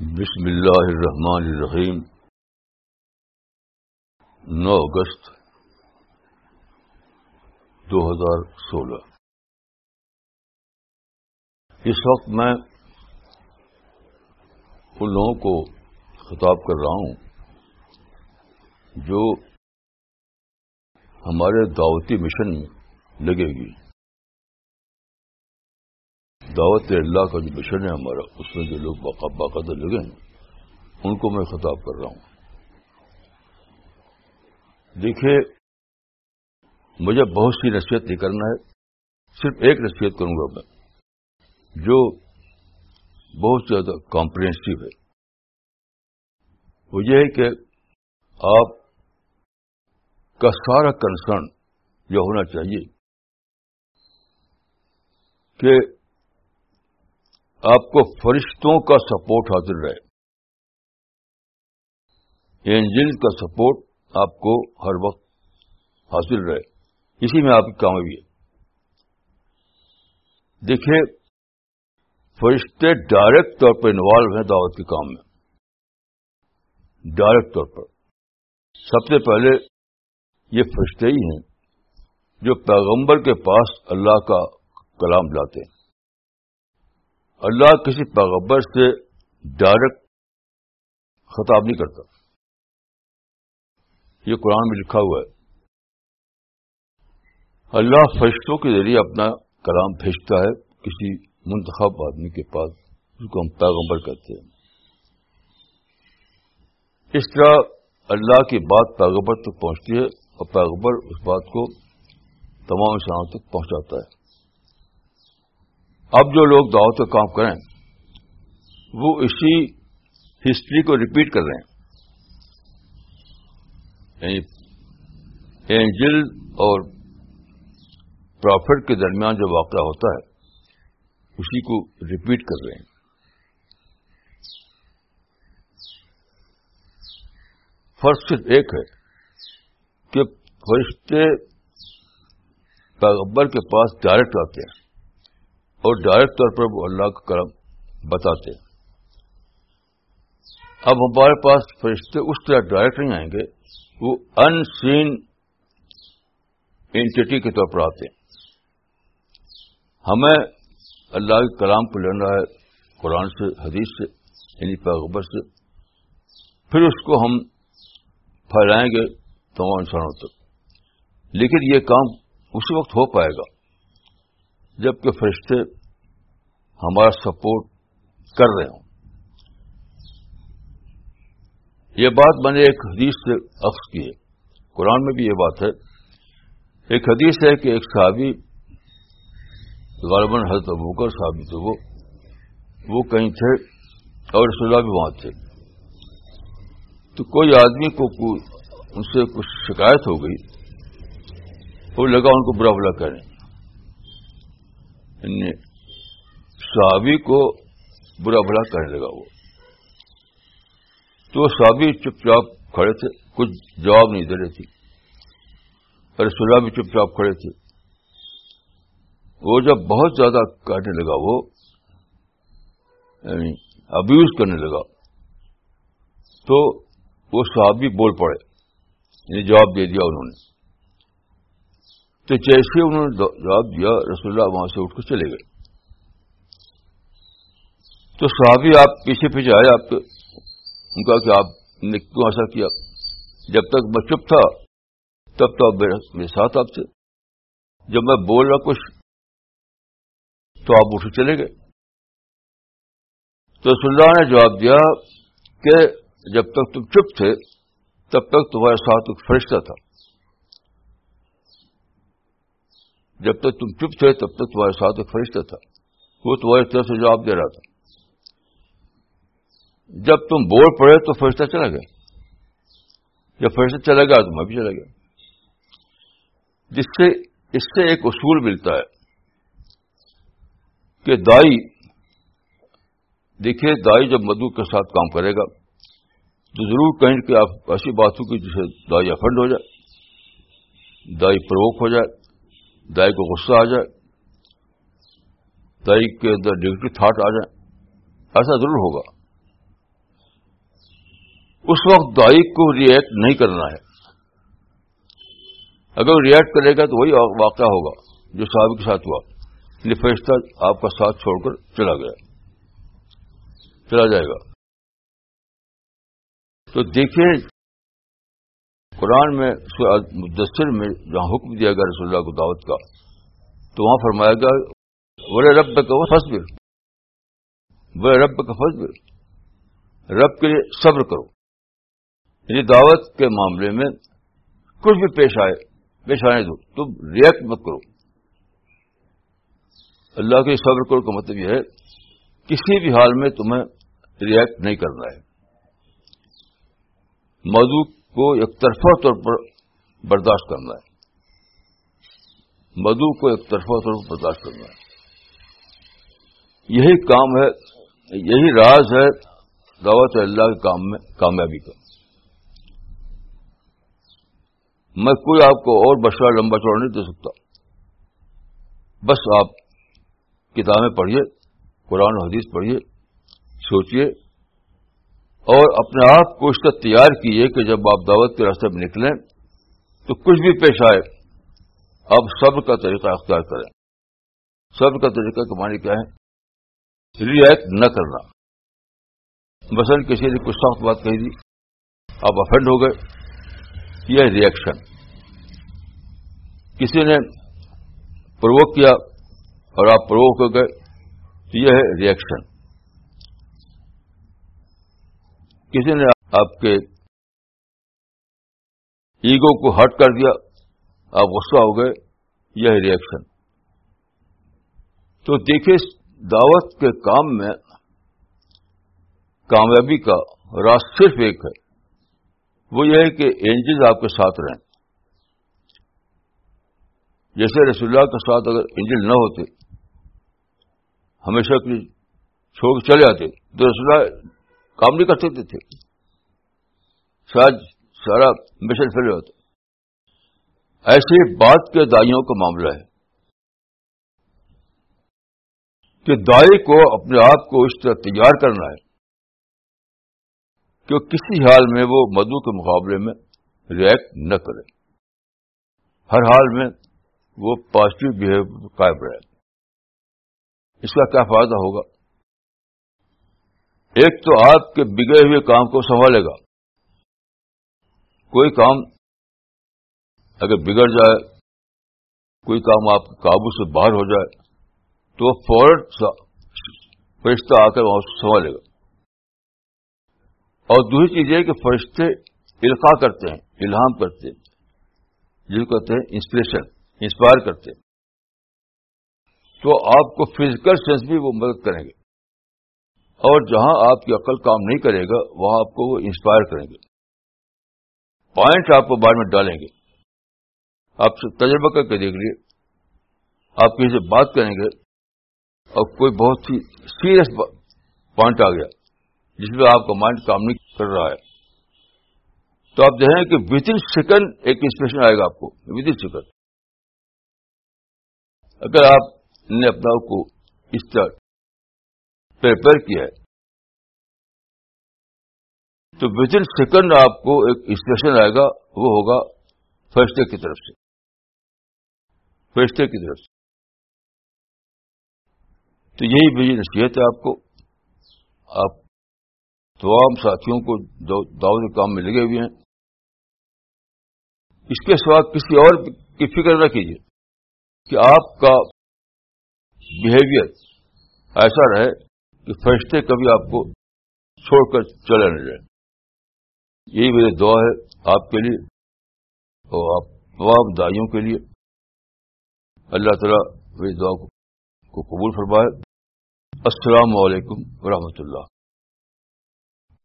بسم اللہ الرحمن الرحیم۔ نو اگست دو ہزار سولہ۔ اس وقت میں ان لوگوں کو خطاب کر رہا ہوں جو ہمارے دعوتی مشن میں لگے گی۔ دعوت اللہ کا جو مشن ہے ہمارا، اس میں جو لوگ باقاعدہ لگے ہیں، ان کو میں خطاب کر رہا ہوں۔ دیکھیے، مجھے بہت سی نصیحت نہیں کرنا ہے، صرف ایک نصیحت کروں گا میں، جو بہت زیادہ کمپریہنسو ہے۔ وہ یہ ہے کہ آپ کا سارا کنسرن یہ ہونا چاہیے کہ آپ کو فرشتوں کا سپورٹ حاصل رہے۔ اینجل کا سپورٹ آپ کو ہر وقت حاصل رہے۔ اسی میں آپ کی کامیابی ہے۔ دیکھیے فرشتے ڈائریکٹ طور پر انوالو ہیں دعوت کے کام میں۔ ڈائریکٹ طور پر۔ سب سے پہلے یہ فرشتے ہی ہیں جو پیغمبر کے پاس اللہ کا کلام لاتے ہیں۔ اللہ کسی پیغبر سے ڈائریکٹ خطاب نہیں کرتا۔ یہ قرآن میں لکھا ہوا ہے۔ اللہ فرشتوں کے ذریعے اپنا کلام بھیجتا ہے، کسی منتخب آدمی کے پاس اس کو ہم پیغمبر کہتے ہیں۔ اس طرح اللہ کی بات پیغمبر تک پہنچتی ہے اور پیغمبر اس بات کو تمام انسانوں تک پہنچاتا ہے۔ اب جو لوگ دعوت کا کام کریں وہ اسی ہسٹری کو ریپیٹ کر رہے ہیں۔ یعنی اینجل اور پرافٹ کے درمیان جو واقعہ ہوتا ہے، اسی کو ریپیٹ کر رہے ہیں۔ فرق صرف ایک ہے کہ فرشتے پیغبر کے پاس ڈائریکٹ آتے ہیں۔ اور ڈائریکٹ طور پر وہ اللہ کا کرم بتاتے ہیں۔ اب ہمارے پاس فرشتے اس طرح ڈائریکٹ نہیں آئیں گے، وہ ان سین اینٹی کے طور پر آتے ہیں۔ ہمیں اللہ کے کلام کو لینا ہے، قرآن سے، حدیث سے یعنی پیغبر سے۔ پھر اس کو ہم پھیلائیں گے تمام انسانوں تک۔ لیکن یہ کام اسی وقت ہو پائے گا۔ جبکہ فرشتے ہمارا سپورٹ کر رہے ہوں۔ یہ بات میں نے ایک حدیث سے عکس کی ہے۔ قرآن میں بھی یہ بات ہے۔ ایک حدیث ہے کہ ایک صحابی، غالباً حضرت ابوکر صحابی تھے وہ وہ کہیں تھے اور رسول بھی وہاں تھے۔ تو کوئی آدمی کو ان سے کچھ شکایت ہو گئی، وہ لگا ان کو برا بلا کریں یعنی صحابی کو برا بھلا کہنے لگا وہ۔ تو صحابی چپ چاپ کھڑے تھے، کچھ جواب نہیں دے رہے تھے۔ اور بھی چپ چاپ کھڑے تھے۔ وہ جب بہت زیادہ کہنے لگا وہ یعنی ابیوز کرنے لگا، تو وہ صحابی بول پڑے۔ یعنی جواب دے دیا انہوں نے۔ تو جیسے انہوں نے جواب دیا، رسول اللہ وہاں سے اٹھ کر چلے گئے۔ تو صحابی آپ پیچھے پیچھے آئے، آپ ان کا کہ آپ نے کیوں ایسا کیا؟ جب تک میں چپ تھا، تب تو آپ میرے ساتھ آپ تھے۔ جب میں بول رہا کچھ، تو آپ اٹھ چلے گئے۔ تو رسول اللہ نے جواب دیا کہ جب تک تم چپ تھے، تب تک تمہارے ساتھ ایک فرشتہ تھا۔ جب تک تم چپ تھے تب تک تمہارے ساتھ ایک فرشتہ تھا، وہ تمہاری طرف سے جواب دے رہا تھا۔ جب تم بول پڑے تو فرشتہ چلا گیا۔ جب فرشتہ چلا گیا تو میں بھی چلا گیا۔ جس سے، اس سے ایک اصول ملتا ہے کہ دائی، دیکھیے دائی جب مدو کے ساتھ کام کرے گا تو ضرور کہیں کہ آپ ایسی بات ہو کہ جسے دائی افنڈ ہو جائے، دائی پروک ہو جائے۔ دائی کو غصہ آ جائے، دائی کے اندر نگیٹو تھاٹ آ جائے، ایسا ضرور ہوگا۔ اس وقت دائی کو ریئیکٹ نہیں کرنا ہے۔ اگر ریئیکٹ کرے گا تو وہی واقعہ ہوگا جو صاحب کے ساتھ ہوا۔ یعنی فرشتہ آپ کا ساتھ چھوڑ کر چلا گیا۔ چلا جائے گا۔ تو دیکھیں قرآن میں مدثر میں جہاں حکم دیا گیا رسول اللہ کو دعوت کا، تو وہاں فرمایا گیا بولے رب کا وہ فصبر بولے رب کا فصبر۔ رب کے لیے صبر کرو۔ یعنی دعوت کے معاملے میں کچھ بھی پیش آئے، پیش آنے دو، تم ریئیکٹ مت کرو۔ اللہ کے صبر کرو کا مطلب یہ ہے، کسی بھی حال میں تمہیں ریئیکٹ نہیں کرنا ہے۔ موضوع کو ایک طرفہ طور پر برداشت کرنا ہے۔ مدو کو ایک طرفہ طور پر برداشت کرنا ہے۔ یہی کام ہے، یہی راز ہے دعوت اللہ کے کام میں کامیابی کا۔ میں کوئی آپ کو اور بشرا لمبا چوڑا نہیں دے سکتا۔ بس آپ کتابیں پڑھیے، قرآن و حدیث پڑھیے، سوچیے۔ اور اپنے آپ کو اس کا تیار کیجیے کہ جب آپ دعوت کے راستے میں نکلیں تو کچھ بھی پیش آئے، آپ صبر کا طریقہ اختیار کریں۔ صبر کا طریقہ کا معنی کیا ہے؟ ریئیکٹ نہ کرنا۔ مثلاً کسی نے کچھ سخت بات کہی دی آپ افینڈ ہو گئے، یہ ریئیکشن کسی نے پروک کیا اور آپ پروک ہو گئے تو یہ ہے ریئیکشن کسی نے آپ کے ایگو کو ہٹ کر دیا، آپ غصہ ہو گئے یہ ریئیکشن تو دیکھیے، دعوت کے کام میں کامیابی کا راز صرف ایک ہے، وہ یہ ہے کہ اینجلز آپ کے ساتھ رہیں۔ جیسے رسول اللہ کے ساتھ اگر اینجل نہ ہوتے، ہمیشہ کے چھوڑ چلے آتے، تو رسول اللہ کام نہیں کر سکتے تھے۔ شاید سارا مشن فیل ہوتا ایسے بات کے دائیوں کا معاملہ ہے کہ دائی کو اپنے آپ کو اس طرح تیار کرنا ہے کہ کسی حال میں وہ مدو کے مقابلے میں ریئیکٹ نہ کرے۔ ہر حال میں وہ پازیٹو بہیو قائم رہے۔ اس کا کیا فائدہ ہوگا؟ ایک تو آپ کے بگڑے ہوئے کام کو سنبھالے گا۔ کوئی کام اگر بگڑ جائے، کوئی کام آپ کے قابو سے باہر ہو جائے، تو فوراً فرشتہ آ کر وہاں سنبھالے گا۔ اور دوسری چیز یہ کہ فرشتے القاع کرتے ہیں، الہام کرتے ہیں، جس کو کہتے ہیں انسپریشن، انسپائر کرتے ہیں۔ تو آپ کو فزیکل سینس بھی وہ مدد کریں گے۔ اور جہاں آپ کی عقل کام نہیں کرے گا، وہاں آپ کو وہ انسپائر کریں گے۔ پوائنٹ آپ کو بار میں ڈالیں گے۔ آپ سے تجربہ کر کے دیکھ لیے۔ آپ کسی سے بات کریں گے۔ اور کوئی بہت ہی سیریس پوائنٹ آ گیا، جس میں آپ کا مائنڈ کام نہیں کر رہا ہے۔ تو آپ دیکھیں کہ ود ان سیکنڈ ایک انسپریشن آئے گا آپ کو ود ان سیکنڈ اگر آپ نے اپنا کو اس طرح پریپیئر کیا ہے تو ود ان سیکنڈ آپ کو ایک انسپریشن آئے گا، وہ ہوگا فرشتے کی طرف سے۔ فرشتے کی طرف سے۔ تو یہی میری نصیحت ہے آپ کو۔ آپ تمام ساتھیوں کو دعوت کام میں لگے ہوئے ہیں۔ اس کے سوا کسی اور کی فکر نہ کیجیے کہ آپ کا بہیویئر ایسا رہے کہ فرشتے کبھی آپ کو چھوڑ کر چلے نہ جائیں۔ یہی میری دعا ہے آپ کے لیے اور آپ تمام دائیوں کے لیے۔ اللہ تعالیٰ میری دعا کو قبول فرمائے۔ السلام علیکم ورحمۃ اللہ۔